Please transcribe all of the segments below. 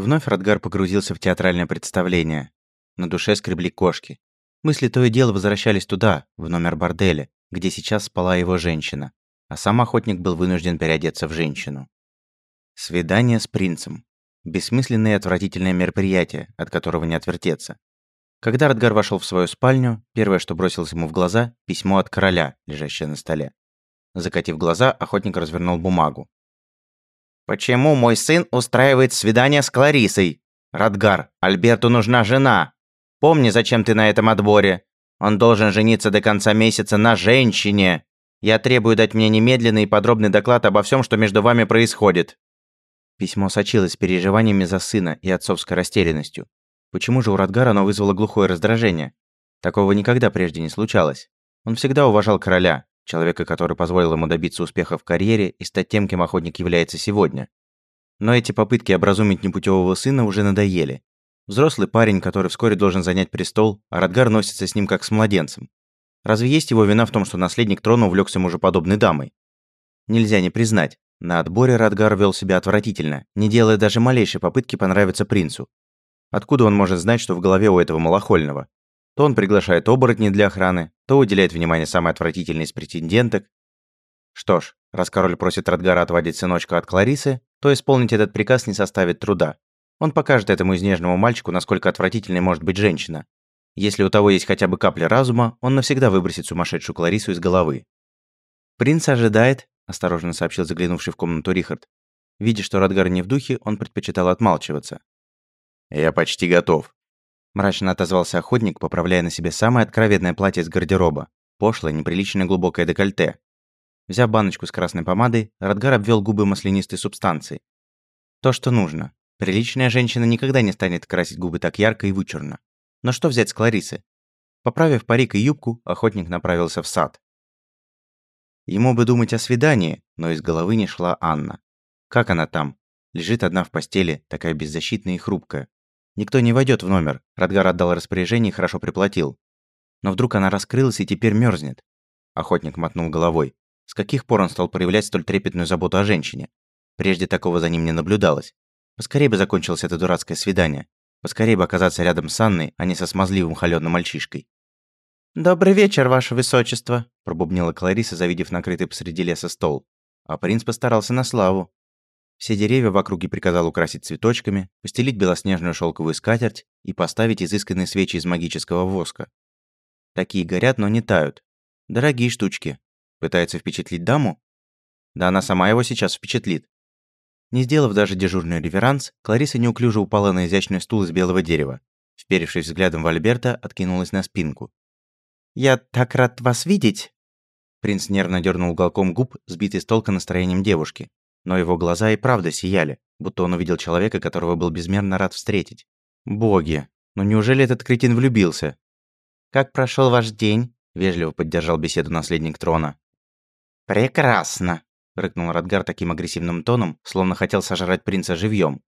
Вновь Радгар погрузился в театральное представление. На душе скребли кошки. Мысли то и дело возвращались туда, в номер борделя, где сейчас спала его женщина, а сам охотник был вынужден переодеться в женщину. Свидание с принцем. Бессмысленное и отвратительное мероприятие, от которого не отвертеться. Когда Радгар вошел в свою спальню, первое, что бросилось ему в глаза – письмо от короля, лежащее на столе. Закатив глаза, охотник развернул бумагу. «Почему мой сын устраивает свидание с Кларисой? Радгар, Альберту нужна жена. Помни, зачем ты на этом отборе. Он должен жениться до конца месяца на женщине. Я требую дать мне немедленный и подробный доклад обо всем, что между вами происходит». Письмо сочилось переживаниями за сына и отцовской растерянностью. Почему же у Радгара оно вызвало глухое раздражение? Такого никогда прежде не случалось. Он всегда уважал короля, человека, который позволил ему добиться успеха в карьере и стать тем, кем охотник является сегодня. Но эти попытки образумить непутевого сына уже надоели. Взрослый парень, который вскоре должен занять престол, а Радгар носится с ним как с младенцем. Разве есть его вина в том, что наследник трона увлекся мужеподобной дамой? Нельзя не признать, на отборе Радгар вел себя отвратительно, не делая даже малейшей попытки понравиться принцу. Откуда он может знать, что в голове у этого малохольного? То он приглашает оборотней для охраны, то уделяет внимание самой отвратительной из претенденток. Что ж, раз король просит Радгара отводить сыночка от Кларисы, то исполнить этот приказ не составит труда. Он покажет этому изнежному мальчику, насколько отвратительной может быть женщина. Если у того есть хотя бы капля разума, он навсегда выбросит сумасшедшую Кларису из головы. «Принц ожидает», – осторожно сообщил заглянувший в комнату Рихард. Видя, что Радгар не в духе, он предпочитал отмалчиваться. «Я почти готов», Мрачно отозвался охотник, поправляя на себе самое откровенное платье из гардероба. Пошлое, неприлично глубокое декольте. Взяв баночку с красной помадой, Радгар обвел губы маслянистой субстанцией. То, что нужно. Приличная женщина никогда не станет красить губы так ярко и вычурно. Но что взять с Кларисы? Поправив парик и юбку, охотник направился в сад. Ему бы думать о свидании, но из головы не шла Анна. Как она там? Лежит одна в постели, такая беззащитная и хрупкая. Никто не войдет в номер. Радгар отдал распоряжение и хорошо приплатил. Но вдруг она раскрылась и теперь мерзнет. Охотник мотнул головой. С каких пор он стал проявлять столь трепетную заботу о женщине? Прежде такого за ним не наблюдалось. Поскорее бы закончилось это дурацкое свидание. Поскорее бы оказаться рядом с Анной, а не со смазливым холёдным мальчишкой. «Добрый вечер, ваше высочество», – пробубнила Клариса, завидев накрытый посреди леса стол. А принц постарался на славу. Все деревья в округе приказал украсить цветочками, постелить белоснежную шелковую скатерть и поставить изысканные свечи из магического воска. Такие горят, но не тают. Дорогие штучки. Пытается впечатлить даму? Да она сама его сейчас впечатлит. Не сделав даже дежурный реверанс, Клариса неуклюже упала на изящный стул из белого дерева. Вперевшись взглядом в Альберта, откинулась на спинку. «Я так рад вас видеть!» Принц нервно дернул уголком губ, сбитый с толка настроением девушки. Но его глаза и правда сияли, будто он увидел человека, которого был безмерно рад встретить. Боги, ну неужели этот кретин влюбился? «Как прошел ваш день?» – вежливо поддержал беседу наследник трона. «Прекрасно!» – рыкнул Радгар таким агрессивным тоном, словно хотел сожрать принца живьем.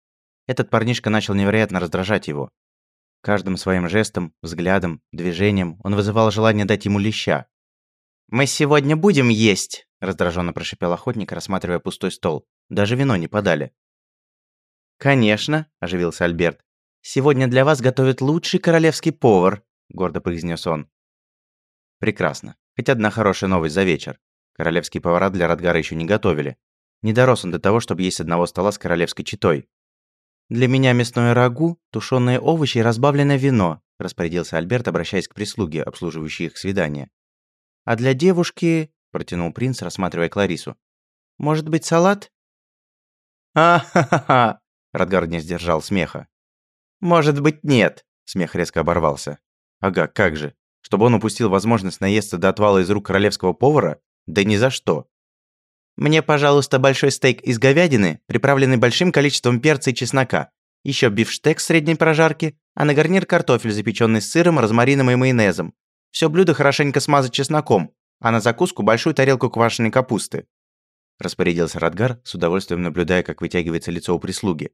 Этот парнишка начал невероятно раздражать его. Каждым своим жестом, взглядом, движением он вызывал желание дать ему леща. «Мы сегодня будем есть!» Раздраженно прошипел охотник, рассматривая пустой стол. Даже вино не подали. Конечно, оживился Альберт. Сегодня для вас готовит лучший королевский повар, гордо произнес он. Прекрасно. Хоть одна хорошая новость за вечер. Королевские повара для Радгара еще не готовили. Не дорос он до того, чтобы есть одного стола с королевской читой. Для меня мясное рагу, тушеные овощи и разбавленное вино, распорядился Альберт, обращаясь к прислуге, обслуживающей их свидание. А для девушки протянул принц, рассматривая Кларису. Может быть, салат? А-ха-ха-ха! Радгар не сдержал смеха. Может быть, нет, смех резко оборвался. Ага, как же? Чтобы он упустил возможность наесться до отвала из рук королевского повара? Да ни за что. Мне, пожалуйста, большой стейк из говядины, приправленный большим количеством перца и чеснока. Еще бифштекс средней прожарки, а на гарнир картофель, запеченный с сыром, розмарином и майонезом. Все блюдо хорошенько смазать чесноком, а на закуску большую тарелку квашеной капусты. Распорядился Радгар, с удовольствием наблюдая, как вытягивается лицо у прислуги.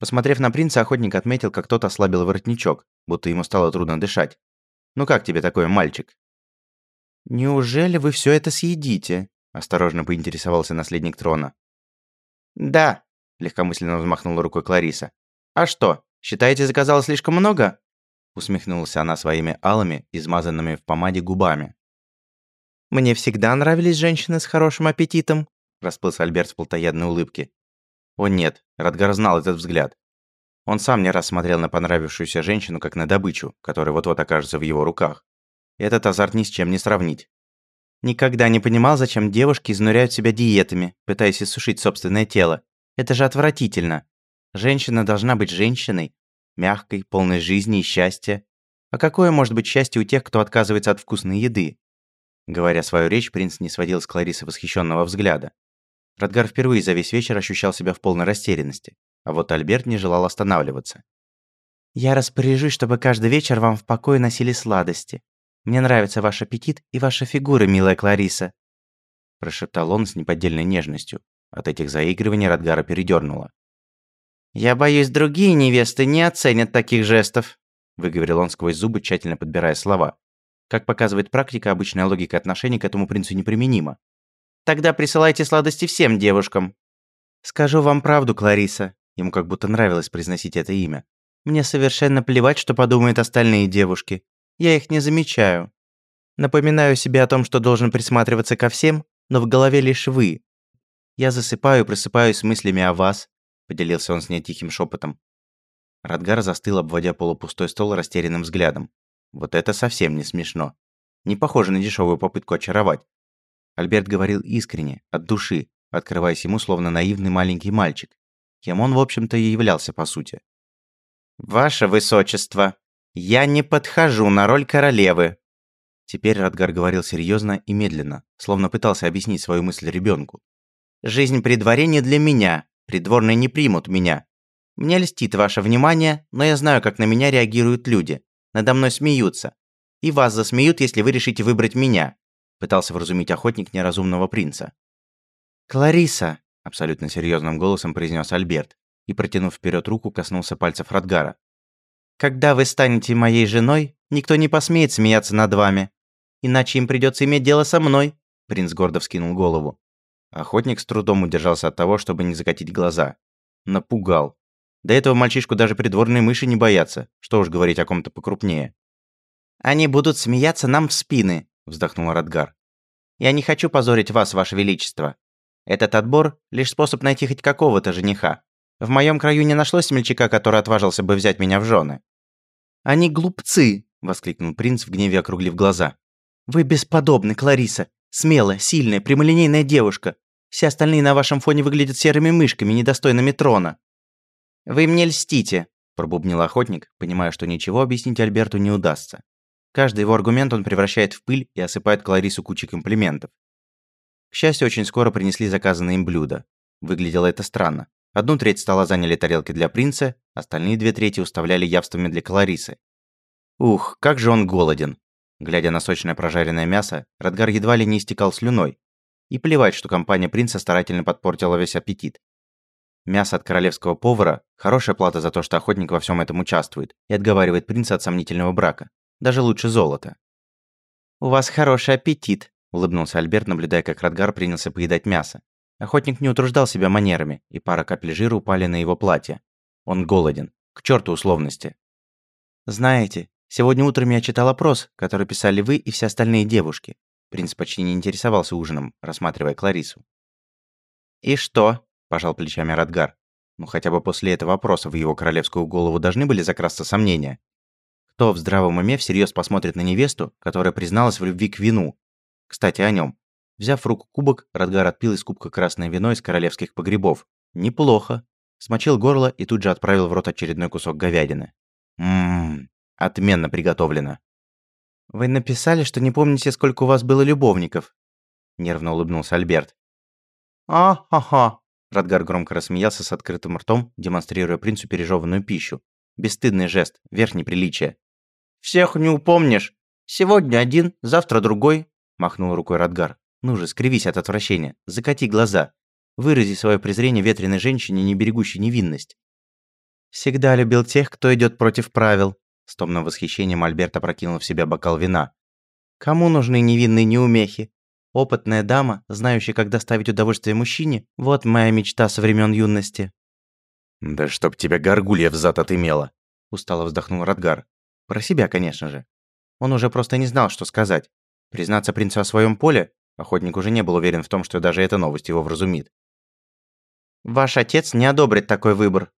Посмотрев на принца, охотник отметил, как тот ослабил воротничок, будто ему стало трудно дышать. «Ну как тебе такой мальчик?» «Неужели вы все это съедите?» – осторожно поинтересовался наследник трона. «Да», – легкомысленно взмахнула рукой Клариса. «А что, считаете, заказала слишком много?» Усмехнулась она своими алыми, измазанными в помаде губами. «Мне всегда нравились женщины с хорошим аппетитом», расплылся Альберт в плотоядной улыбке. О нет, Радгар знал этот взгляд. Он сам не раз смотрел на понравившуюся женщину как на добычу, которая вот-вот окажется в его руках. Этот азарт ни с чем не сравнить. Никогда не понимал, зачем девушки изнуряют себя диетами, пытаясь иссушить собственное тело. Это же отвратительно. Женщина должна быть женщиной, мягкой, полной жизни и счастья. А какое может быть счастье у тех, кто отказывается от вкусной еды? Говоря свою речь, принц не сводил с Кларисы восхищенного взгляда. Радгар впервые за весь вечер ощущал себя в полной растерянности, а вот Альберт не желал останавливаться. «Я распоряжусь, чтобы каждый вечер вам в покое носили сладости. Мне нравится ваш аппетит и ваша фигура, милая Клариса», прошептал он с неподдельной нежностью. От этих заигрываний Радгара передёрнуло. «Я боюсь, другие невесты не оценят таких жестов», выговорил он сквозь зубы, тщательно подбирая слова. Как показывает практика, обычная логика отношений к этому принцу неприменима. Тогда присылайте сладости всем девушкам. Скажу вам правду, Клариса. Ему как будто нравилось произносить это имя. Мне совершенно плевать, что подумают остальные девушки. Я их не замечаю. Напоминаю себе о том, что должен присматриваться ко всем, но в голове лишь вы. Я засыпаю и просыпаюсь с мыслями о вас, поделился он с ней тихим шепотом. Радгар застыл, обводя полупустой стол растерянным взглядом. Вот это совсем не смешно. Не похоже на дешевую попытку очаровать. Альберт говорил искренне, от души, открываясь ему словно наивный маленький мальчик, кем он, в общем-то, и являлся по сути. «Ваше высочество, я не подхожу на роль королевы!» Теперь Радгар говорил серьезно и медленно, словно пытался объяснить свою мысль ребенку. «Жизнь при дворе не для меня, придворные не примут меня. Мне льстит ваше внимание, но я знаю, как на меня реагируют люди. Надо мной смеются. И вас засмеют, если вы решите выбрать меня», пытался вразумить охотник неразумного принца. «Клариса», – абсолютно серьезным голосом произнес Альберт и, протянув вперед руку, коснулся пальцев Радгара. «Когда вы станете моей женой, никто не посмеет смеяться над вами. Иначе им придется иметь дело со мной», – принц гордо вскинул голову. Охотник с трудом удержался от того, чтобы не закатить глаза. Напугал. До этого мальчишку даже придворные мыши не боятся, что уж говорить о ком-то покрупнее. «Они будут смеяться нам в спины», – вздохнул Радгар. «Я не хочу позорить вас, ваше величество. Этот отбор – лишь способ найти хоть какого-то жениха. В моем краю не нашлось смельчака, который отважился бы взять меня в жены». «Они глупцы!» – воскликнул принц в гневе округлив глаза. «Вы бесподобны, Клариса. Смелая, сильная, прямолинейная девушка. Все остальные на вашем фоне выглядят серыми мышками, недостойными трона. «Вы мне льстите», – пробубнил охотник, понимая, что ничего объяснить Альберту не удастся. Каждый его аргумент он превращает в пыль и осыпает Кларису кучей комплиментов. К счастью, очень скоро принесли заказанные им блюда. Выглядело это странно. Одну треть стола заняли тарелки для принца, остальные две трети уставляли явствами для Кларисы. Ух, как же он голоден. Глядя на сочное прожаренное мясо, Радгар едва ли не истекал слюной. И плевать, что компания принца старательно подпортила весь аппетит. Мясо от королевского повара – хорошая плата за то, что охотник во всем этом участвует и отговаривает принца от сомнительного брака. Даже лучше золота. «У вас хороший аппетит», – улыбнулся Альберт, наблюдая, как Радгар принялся поедать мясо. Охотник не утруждал себя манерами, и пара капель жира упали на его платье. Он голоден. К черту условности. «Знаете, сегодня утром я читал опрос, который писали вы и все остальные девушки». Принц почти не интересовался ужином, рассматривая Кларису. «И что?» Пожал плечами Радгар. Ну хотя бы после этого вопроса в его королевскую голову должны были закрасться сомнения. Кто в здравом уме всерьез посмотрит на невесту, которая призналась в любви к вину? Кстати, о нем. Взяв в руку кубок, Радгар отпил из кубка красное вино из королевских погребов. Неплохо. Смочил горло и тут же отправил в рот очередной кусок говядины. Ммм, отменно приготовлено. «Вы написали, что не помните, сколько у вас было любовников?» Нервно улыбнулся Альберт. «А-ха-ха», Радгар громко рассмеялся с открытым ртом, демонстрируя принцу пережеванную пищу. Бесстыдный жест, верх неприличия. «Всех не упомнишь. Сегодня один, завтра другой», – махнул рукой Радгар. «Ну же, скривись от отвращения, закати глаза. Вырази свое презрение ветреной женщине, не берегущей невинность». «Всегда любил тех, кто идет против правил», – с томным восхищением Альберт опрокинул в себя бокал вина. «Кому нужны невинные неумехи? Опытная дама, знающая, как доставить удовольствие мужчине, вот моя мечта со времен юности. Да чтоб тебя горгулья в зад отымела. Устало вздохнул Радгар. Про себя, конечно же. Он уже просто не знал, что сказать. Признаться принцу о своем поле, охотник уже не был уверен в том, что даже эта новость его вразумит. «Ваш отец не одобрит такой выбор»,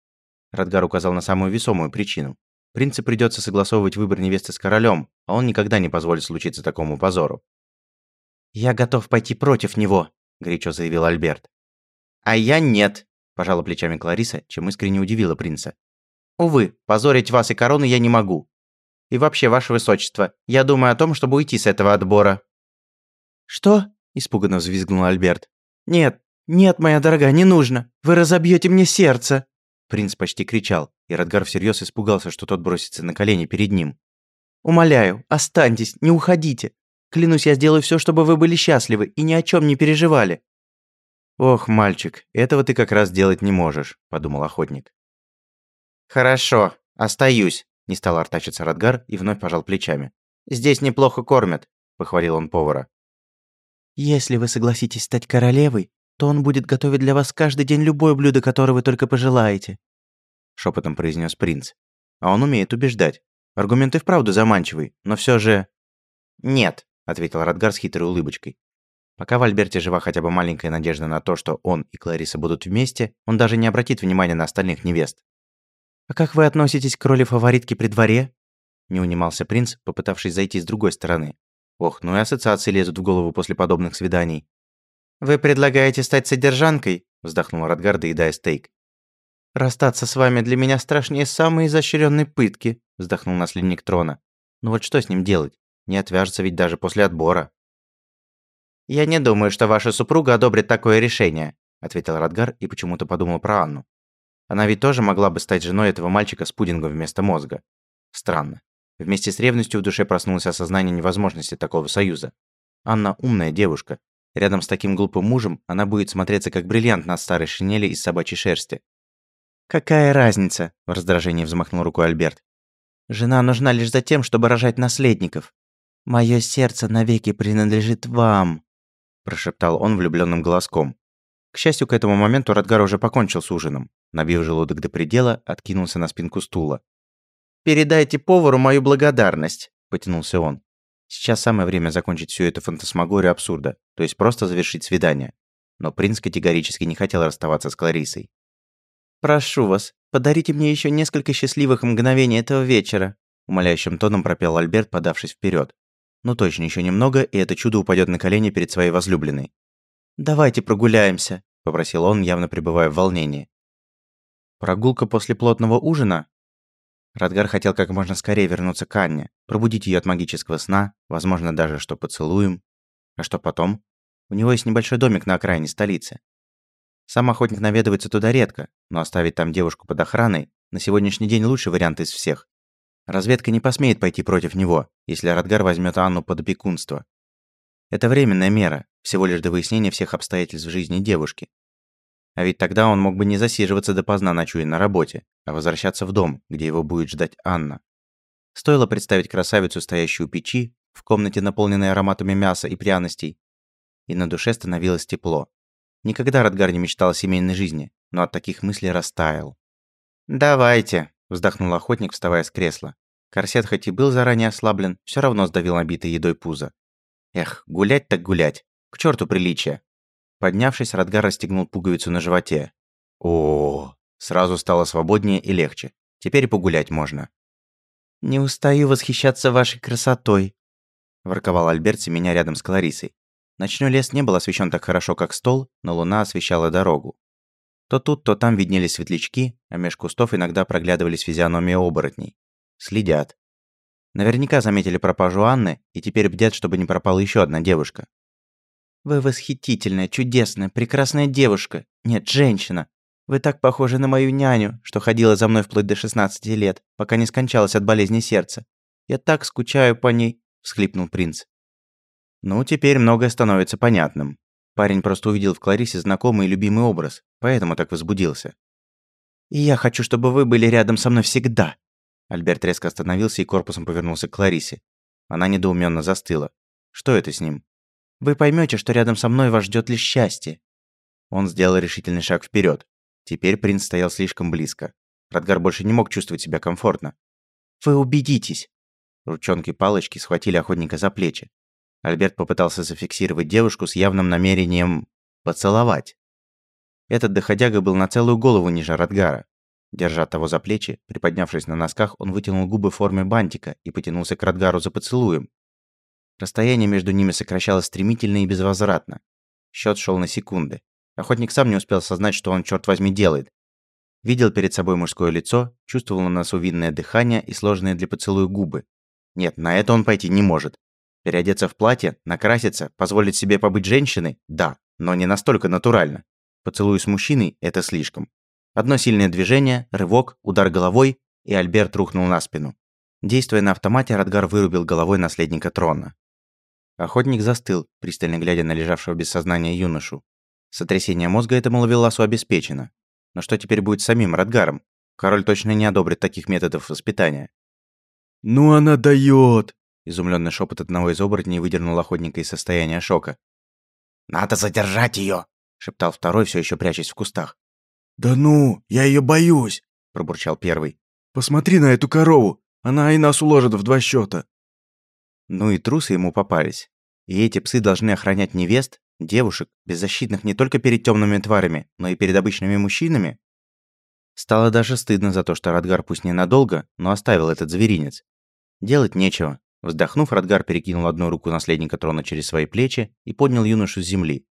Радгар указал на самую весомую причину. Принцу придется согласовывать выбор невесты с королем, а он никогда не позволит случиться такому позору. «Я готов пойти против него», – горячо заявил Альберт. «А я нет», – пожала плечами Клариса, чем искренне удивила принца. «Увы, позорить вас и корону я не могу. И вообще, ваше высочество, я думаю о том, чтобы уйти с этого отбора». «Что?» – испуганно взвизгнул Альберт. «Нет, нет, моя дорогая, не нужно. Вы разобьете мне сердце». Принц почти кричал, и Радгар всерьез испугался, что тот бросится на колени перед ним. «Умоляю, останьтесь, не уходите. Клянусь, я сделаю все, чтобы вы были счастливы и ни о чем не переживали». «Ох, мальчик, этого ты как раз делать не можешь», – подумал охотник. «Хорошо, остаюсь», – не стал артачиться Радгар и вновь пожал плечами. «Здесь неплохо кормят», – похвалил он повара. «Если вы согласитесь стать королевой, то он будет готовить для вас каждый день любое блюдо, которое вы только пожелаете», – шепотом произнес принц. «А он умеет убеждать. Аргументы вправду заманчивый, но все же...» «Нет», – ответил Радгар с хитрой улыбочкой. Пока в Альберте жива хотя бы маленькая надежда на то, что он и Клариса будут вместе, он даже не обратит внимания на остальных невест. «А как вы относитесь к роли фаворитки при дворе?» Не унимался принц, попытавшись зайти с другой стороны. Ох, ну и ассоциации лезут в голову после подобных свиданий. «Вы предлагаете стать содержанкой?» – вздохнул Радгар, доедая стейк. «Расстаться с вами для меня страшнее самой изощренной пытки», – вздохнул наследник трона. «Ну вот что с ним делать? Не отвяжется ведь даже после отбора». «Я не думаю, что ваша супруга одобрит такое решение», – ответил Радгар и почему-то подумал про Анну. Она ведь тоже могла бы стать женой этого мальчика с пудингом вместо мозга. Странно. Вместе с ревностью в душе проснулось осознание невозможности такого союза. Анна умная девушка, Рядом с таким глупым мужем она будет смотреться как бриллиант на старой шинели из собачьей шерсти. «Какая разница?» – в раздражении взмахнул рукой Альберт. «Жена нужна лишь за тем, чтобы рожать наследников. Мое сердце навеки принадлежит вам», – прошептал он влюбленным голоском. К счастью, к этому моменту Радгар уже покончил с ужином. Набив желудок до предела, откинулся на спинку стула. «Передайте повару мою благодарность», – потянулся он. Сейчас самое время закончить всю эту фантасмагорию абсурда, то есть просто завершить свидание. Но принц категорически не хотел расставаться с Кларисой. «Прошу вас, подарите мне еще несколько счастливых мгновений этого вечера», умоляющим тоном пропел Альберт, подавшись вперед. Ну точно, еще немного, и это чудо упадет на колени перед своей возлюбленной. «Давайте прогуляемся», – попросил он, явно пребывая в волнении. Прогулка после плотного ужина? Радгар хотел как можно скорее вернуться к Анне, пробудить ее от магического сна, возможно, даже что поцелуем. А что потом? У него есть небольшой домик на окраине столицы. Сам охотник наведывается туда редко, но оставить там девушку под охраной на сегодняшний день лучший вариант из всех. Разведка не посмеет пойти против него, если Радгар возьмет Анну под опекунство. Это временная мера, всего лишь до выяснения всех обстоятельств жизни девушки. А ведь тогда он мог бы не засиживаться допоздна ночуя на работе, а возвращаться в дом, где его будет ждать Анна. Стоило представить красавицу, стоящую у печи, в комнате, наполненной ароматами мяса и пряностей, и на душе становилось тепло. Никогда Радгар не мечтал о семейной жизни, но от таких мыслей растаял. «Давайте», – вздохнул охотник, вставая с кресла. Корсет хоть и был заранее ослаблен, все равно сдавил набитый едой пузо. Эх, гулять так гулять. К черту приличия. Поднявшись, Радгар расстегнул пуговицу на животе. О, сразу стало свободнее и легче. Теперь погулять можно. «Не устаю восхищаться вашей красотой», – ворковал Альберт, меня рядом с Кларисой. Ночной лес не был освещен так хорошо, как стол, но луна освещала дорогу. То тут, то там виднелись светлячки, а меж кустов иногда проглядывались физиономии оборотней. Следят. Наверняка заметили пропажу Анны и теперь бдят, чтобы не пропала еще одна девушка. Вы восхитительная, чудесная, прекрасная девушка. Нет, женщина. Вы так похожи на мою няню, что ходила за мной вплоть до 16 лет, пока не скончалась от болезни сердца. Я так скучаю по ней, всхлипнул принц. Ну, теперь многое становится понятным. Парень просто увидел в Кларисе знакомый и любимый образ, поэтому так возбудился. «И я хочу, чтобы вы были рядом со мной всегда!» Альберт резко остановился и корпусом повернулся к Кларисе. Она недоуменно застыла. Что это с ним? Вы поймете, что рядом со мной вас ждет лишь счастье». Он сделал решительный шаг вперед. Теперь принц стоял слишком близко. Радгар больше не мог чувствовать себя комфортно. «Вы убедитесь!» Ручонки палочки схватили охотника за плечи. Альберт попытался зафиксировать девушку с явным намерением поцеловать. Этот доходяга был на целую голову ниже Радгара. Держа того за плечи, приподнявшись на носках, он вытянул губы в форме бантика и потянулся к Радгару за поцелуем. Расстояние между ними сокращалось стремительно и безвозвратно. Счет шел на секунды. Охотник сам не успел осознать, что он, черт возьми, делает. Видел перед собой мужское лицо, чувствовал на носу винное дыхание и сложенные для поцелуя губы. Нет, на это он пойти не может. Переодеться в платье, накраситься, позволить себе побыть женщиной – да, но не настолько натурально. Поцелуй с мужчиной – это слишком. Одно сильное движение, рывок, удар головой, и Альберт рухнул на спину. Действуя на автомате, Радгар вырубил головой наследника трона. Охотник застыл, пристально глядя на лежавшего без сознания юношу. Сотрясение мозга этому ловеласу обеспечено. Но что теперь будет с самим Радгаром? Король точно не одобрит таких методов воспитания. «Ну она даёт!» Изумленный шепот одного из оборотней выдернул охотника из состояния шока. «Надо задержать ее, шептал второй, все еще прячась в кустах. «Да ну, я ее боюсь!» – пробурчал первый. «Посмотри на эту корову! Она и нас уложит в два счета. Ну и трусы ему попались. И эти псы должны охранять невест, девушек, беззащитных не только перед темными тварями, но и перед обычными мужчинами. Стало даже стыдно за то, что Радгар пусть ненадолго, но оставил этот зверинец. Делать нечего. Вздохнув, Радгар перекинул одну руку наследника трона через свои плечи и поднял юношу с земли.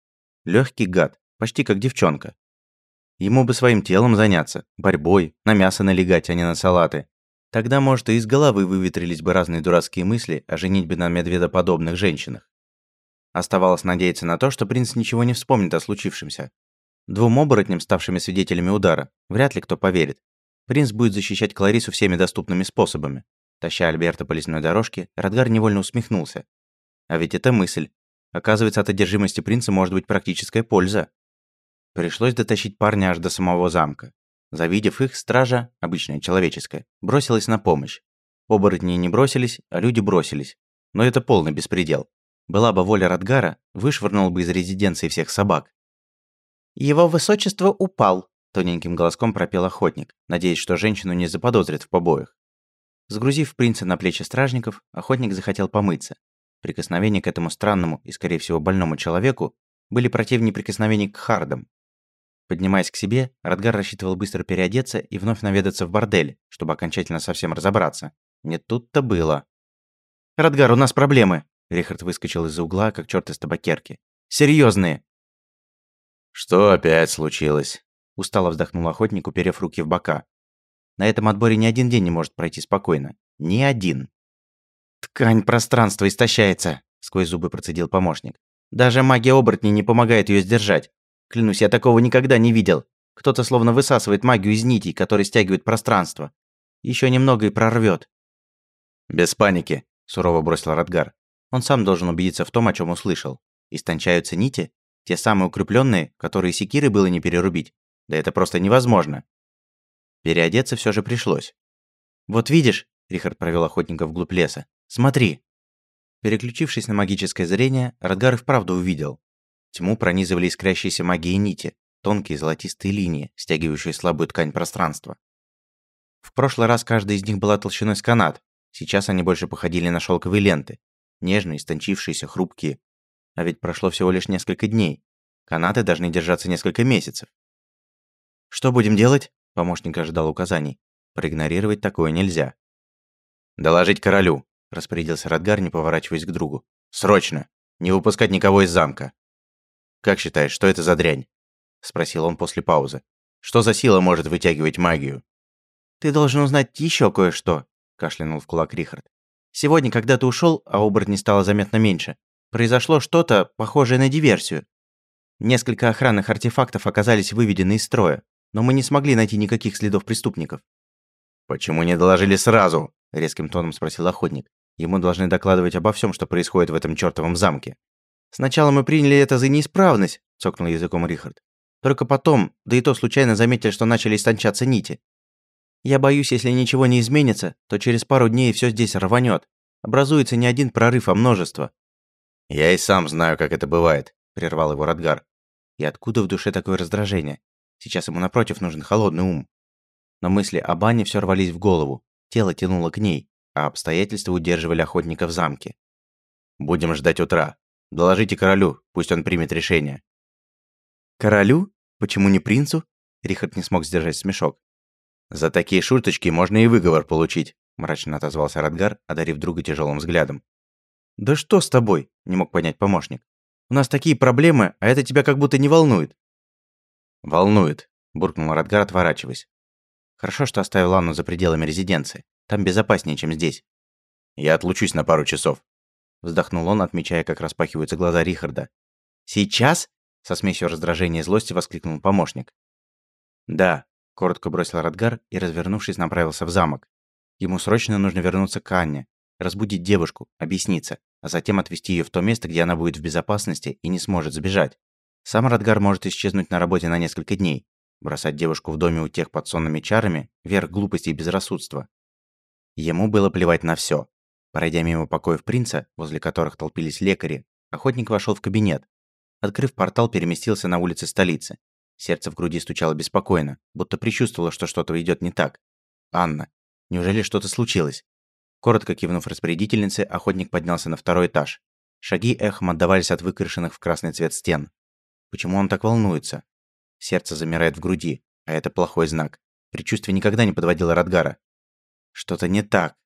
Легкий гад, почти как девчонка. Ему бы своим телом заняться, борьбой, на мясо налегать, а не на салаты. Тогда, может, и из головы выветрились бы разные дурацкие мысли о женитьбе на медведоподобных женщинах. Оставалось надеяться на то, что принц ничего не вспомнит о случившемся. Двум оборотням, ставшими свидетелями удара, вряд ли кто поверит. Принц будет защищать Кларису всеми доступными способами. Таща Альберта по лесной дорожке, Радгар невольно усмехнулся. А ведь это мысль. Оказывается, от одержимости принца может быть практическая польза. Пришлось дотащить парня аж до самого замка. Завидев их, стража, обычная человеческая, бросилась на помощь. Оборотни не бросились, а люди бросились. Но это полный беспредел. Была бы воля Радгара, вышвырнул бы из резиденции всех собак. «Его высочество упал», – тоненьким голоском пропел охотник, надеясь, что женщину не заподозрят в побоях. Сгрузив принца на плечи стражников, охотник захотел помыться. Прикосновения к этому странному и, скорее всего, больному человеку были противнее прикосновений к хардам. Поднимаясь к себе, Радгар рассчитывал быстро переодеться и вновь наведаться в бордель, чтобы окончательно совсем разобраться. Не тут-то было. «Радгар, у нас проблемы!» Рихард выскочил из-за угла, как черт из табакерки. Серьезные. «Что опять случилось?» Устало вздохнул охотник, уперев руки в бока. На этом отборе ни один день не может пройти спокойно. Ни один. «Ткань пространства истощается», — сквозь зубы процедил помощник. «Даже магия оборотней не помогает ее сдержать. Клянусь, я такого никогда не видел. Кто-то словно высасывает магию из нитей, которые стягивают пространство. Еще немного и прорвет. «Без паники», – сурово бросил Радгар. Он сам должен убедиться в том, о чем услышал. Истончаются нити? Те самые укрепленные, которые секиры было не перерубить? Да это просто невозможно. Переодеться все же пришлось. «Вот видишь», – Рихард провел охотника вглубь леса. «Смотри». Переключившись на магическое зрение, Радгар и вправду увидел. Тьму пронизывали искрящиеся магией нити, тонкие золотистые линии, стягивающие слабую ткань пространства. В прошлый раз каждая из них была толщиной с канат, сейчас они больше походили на шелковые ленты, нежные, истончившиеся, хрупкие. А ведь прошло всего лишь несколько дней. Канаты должны держаться несколько месяцев. «Что будем делать?» – помощник ожидал указаний. Проигнорировать такое нельзя. «Доложить королю», – распорядился Радгар, не поворачиваясь к другу. «Срочно! Не выпускать никого из замка!» «Как считаешь, что это за дрянь?» – спросил он после паузы. «Что за сила может вытягивать магию?» «Ты должен узнать еще кое-что», – кашлянул в кулак Рихард. «Сегодня, когда ты ушел, а оборотней стало заметно меньше, произошло что-то, похожее на диверсию. Несколько охранных артефактов оказались выведены из строя, но мы не смогли найти никаких следов преступников». «Почему не доложили сразу?» – резким тоном спросил охотник. Ему должны докладывать обо всем, что происходит в этом чертовом замке. «Сначала мы приняли это за неисправность», – цокнул языком Рихард. «Только потом, да и то случайно заметили, что начали истончаться нити. Я боюсь, если ничего не изменится, то через пару дней все здесь рванет. Образуется не один прорыв, а множество». «Я и сам знаю, как это бывает», – прервал его Радгар. И откуда в душе такое раздражение? Сейчас ему напротив нужен холодный ум. Но мысли о бане все рвались в голову. Тело тянуло к ней, а обстоятельства удерживали охотника в замке. «Будем ждать утра. Доложите королю, пусть он примет решение». «Королю? Почему не принцу?» Рихард не смог сдержать смешок. «За такие шуточки можно и выговор получить», мрачно отозвался Радгар, одарив друга тяжелым взглядом. «Да что с тобой?» – не мог понять помощник. «У нас такие проблемы, а это тебя как будто не волнует». «Волнует», – буркнул Радгар, отворачиваясь. «Хорошо, что оставил Анну за пределами резиденции. Там безопаснее, чем здесь». «Я отлучусь на пару часов», – вздохнул он, отмечая, как распахиваются глаза Рихарда. «Сейчас?» – со смесью раздражения и злости воскликнул помощник. «Да», – коротко бросил Радгар и, развернувшись, направился в замок. Ему срочно нужно вернуться к Анне, разбудить девушку, объясниться, а затем отвезти ее в то место, где она будет в безопасности и не сможет сбежать. Сам Радгар может исчезнуть на работе на несколько дней. Бросать девушку в доме у тех под сонными чарами – верх глупости и безрассудства. Ему было плевать на все. Пройдя мимо покоев принца, возле которых толпились лекари, охотник вошел в кабинет. Открыв портал, переместился на улицы столицы. Сердце в груди стучало беспокойно, будто предчувствовало, что что-то идет не так. Анна. Неужели что-то случилось? Коротко кивнув распорядительнице, охотник поднялся на второй этаж. Шаги эхом отдавались от выкрашенных в красный цвет стен. Почему он так волнуется? Сердце замирает в груди, а это плохой знак. Предчувствие никогда не подводило Радгара. Что-то не так.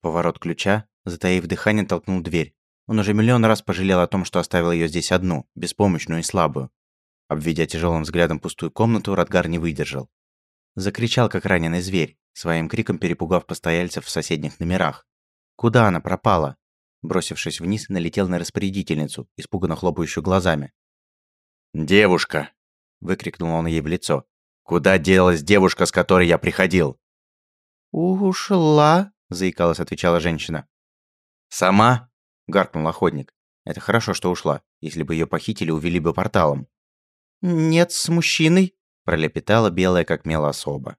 Поворот ключа, затаив дыхание, толкнул дверь. Он уже миллион раз пожалел о том, что оставил ее здесь одну, беспомощную и слабую. Обведя тяжелым взглядом пустую комнату, Радгар не выдержал. Закричал, как раненый зверь своим криком перепугав постояльцев в соседних номерах. Куда она пропала? Бросившись вниз, налетел на распорядительницу, испуганно хлопающую глазами. «Девушка!» – выкрикнул он ей в лицо. «Куда делась девушка, с которой я приходил?» «Ушла», – заикалась, отвечала женщина. «Сама?» – гаркнул охотник. Это хорошо, что ушла. Если бы ее похитили, увели бы порталом. «Нет, с мужчиной», – пролепетала белая как мел особа.